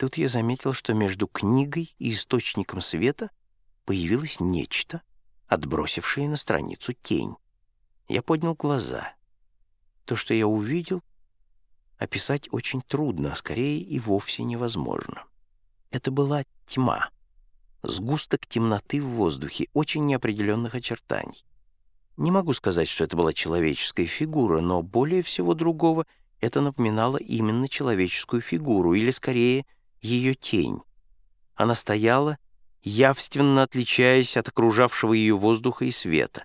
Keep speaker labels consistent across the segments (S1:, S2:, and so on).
S1: Тут я заметил, что между книгой и источником света появилось нечто, отбросившее на страницу тень. Я поднял глаза. То, что я увидел, описать очень трудно, а скорее и вовсе невозможно. Это была тьма, сгусток темноты в воздухе, очень неопределенных очертаний. Не могу сказать, что это была человеческая фигура, но более всего другого это напоминало именно человеческую фигуру, или, скорее, ее тень. Она стояла, явственно отличаясь от окружавшего ее воздуха и света.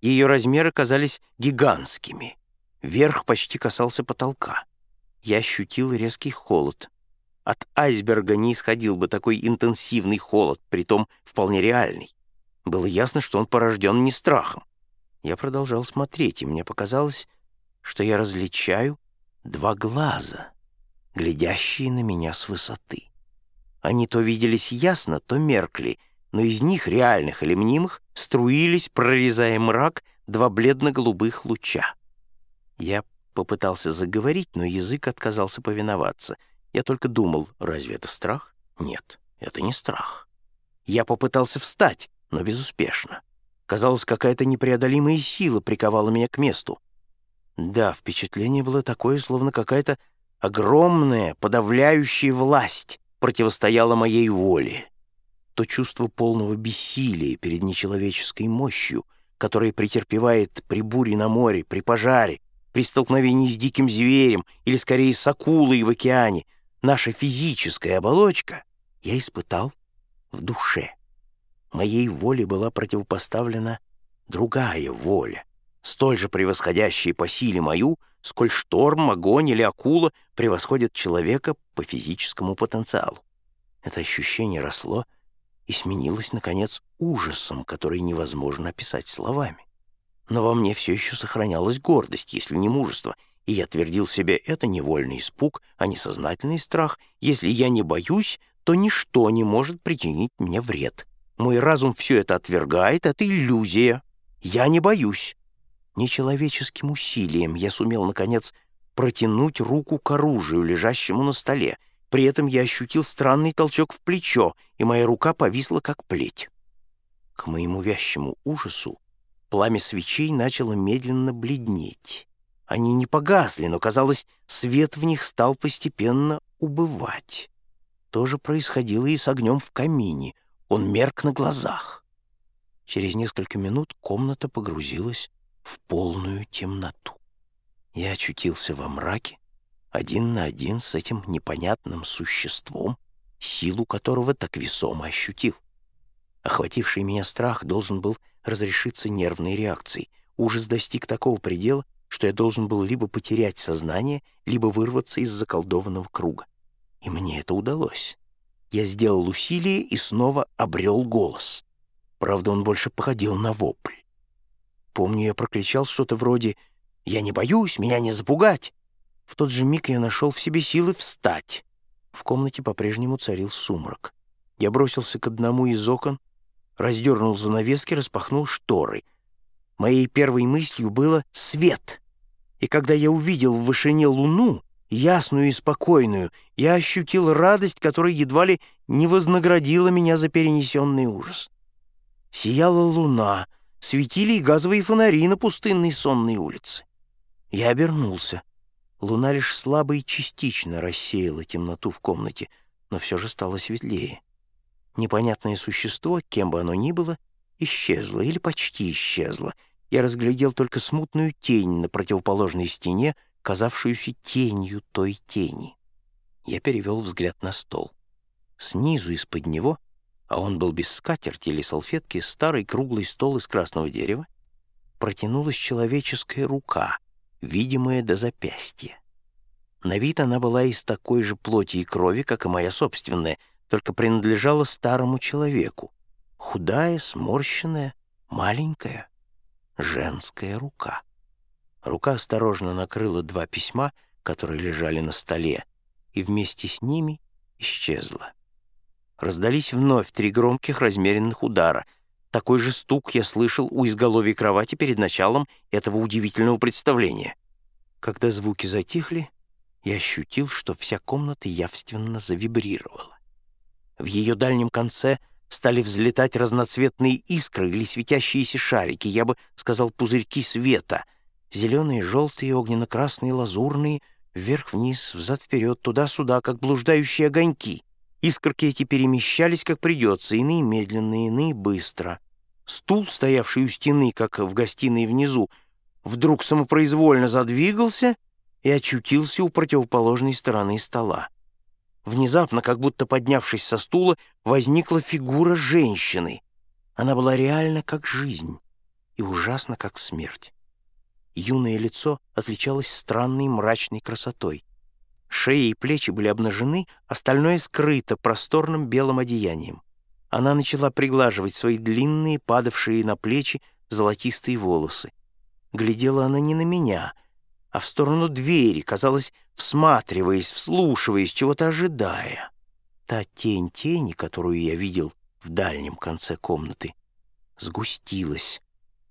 S1: Ее размеры казались гигантскими. Верх почти касался потолка. Я ощутил резкий холод. От айсберга не исходил бы такой интенсивный холод, притом вполне реальный. Было ясно, что он порожден не страхом. Я продолжал смотреть, и мне показалось, что я различаю два глаза, глядящие на меня с высоты. Они то виделись ясно, то меркли, но из них, реальных или мнимых, струились, прорезая мрак, два бледно-голубых луча. Я попытался заговорить, но язык отказался повиноваться. Я только думал, разве это страх? Нет, это не страх. Я попытался встать, но безуспешно. Казалось, какая-то непреодолимая сила приковала меня к месту. Да, впечатление было такое, словно какая-то огромная, подавляющая власть противостояла моей воле. То чувство полного бессилия перед нечеловеческой мощью, которое претерпевает при буре на море, при пожаре, при столкновении с диким зверем или, скорее, с акулой в океане, наша физическая оболочка, я испытал в душе. Моей воле была противопоставлена другая воля, столь же превосходящая по силе мою, сколь шторм, огонь или акула превосходят человека по физическому потенциалу. Это ощущение росло и сменилось, наконец, ужасом, который невозможно описать словами. Но во мне все еще сохранялась гордость, если не мужество, и я твердил себе, это невольный испуг, а не сознательный страх. Если я не боюсь, то ничто не может причинить мне вред. Мой разум все это отвергает, это иллюзия. Я не боюсь. Нечеловеческим усилием я сумел, наконец, протянуть руку к оружию, лежащему на столе. При этом я ощутил странный толчок в плечо, и моя рука повисла, как плеть. К моему вязчему ужасу пламя свечей начало медленно бледнеть. Они не погасли, но, казалось, свет в них стал постепенно убывать. То же происходило и с огнем в камине. Он мерк на глазах. Через несколько минут комната погрузилась в полную темноту. Я очутился во мраке, один на один с этим непонятным существом, силу которого так весомо ощутил. Охвативший меня страх должен был разрешиться нервной реакцией. Ужас достиг такого предела, что я должен был либо потерять сознание, либо вырваться из заколдованного круга. И мне это удалось. Я сделал усилие и снова обрел голос. Правда, он больше походил на вопль. Помню, я прокричал что-то вроде «Я не боюсь, меня не запугать!» В тот же миг я нашел в себе силы встать. В комнате по-прежнему царил сумрак. Я бросился к одному из окон, раздернул занавески, распахнул шторы. Моей первой мыслью было «свет». И когда я увидел в вышине луну, ясную и спокойную, я ощутил радость, которая едва ли не вознаградила меня за перенесенный ужас. Сияла луна, светили и газовые фонари на пустынной сонной улице. Я обернулся. Луна лишь слабо и частично рассеяла темноту в комнате, но все же стало светлее. Непонятное существо, кем бы оно ни было, исчезло или почти исчезло. Я разглядел только смутную тень на противоположной стене, казавшуюся тенью той тени. Я перевел взгляд на стол. Снизу из-под него а он был без скатерти или салфетки, старый круглый стол из красного дерева, протянулась человеческая рука, видимая до запястья. На вид она была из такой же плоти и крови, как и моя собственная, только принадлежала старому человеку. Худая, сморщенная, маленькая, женская рука. Рука осторожно накрыла два письма, которые лежали на столе, и вместе с ними исчезла. Раздались вновь три громких размеренных удара. Такой же стук я слышал у изголовья кровати перед началом этого удивительного представления. Когда звуки затихли, и ощутил, что вся комната явственно завибрировала. В ее дальнем конце стали взлетать разноцветные искры или светящиеся шарики, я бы сказал, пузырьки света, зеленые, желтые, огненно-красные, лазурные, вверх-вниз, взад-вперед, туда-сюда, как блуждающие огоньки. Искорки эти перемещались, как придется, иные медленно, иные быстро. Стул, стоявший у стены, как в гостиной внизу, вдруг самопроизвольно задвигался и очутился у противоположной стороны стола. Внезапно, как будто поднявшись со стула, возникла фигура женщины. Она была реальна, как жизнь, и ужасна, как смерть. Юное лицо отличалось странной мрачной красотой. Шея и плечи были обнажены, остальное скрыто просторным белым одеянием. Она начала приглаживать свои длинные, падавшие на плечи, золотистые волосы. Глядела она не на меня — а в сторону двери, казалось, всматриваясь, вслушиваясь, чего-то ожидая. Та тень тени, которую я видел в дальнем конце комнаты, сгустилась,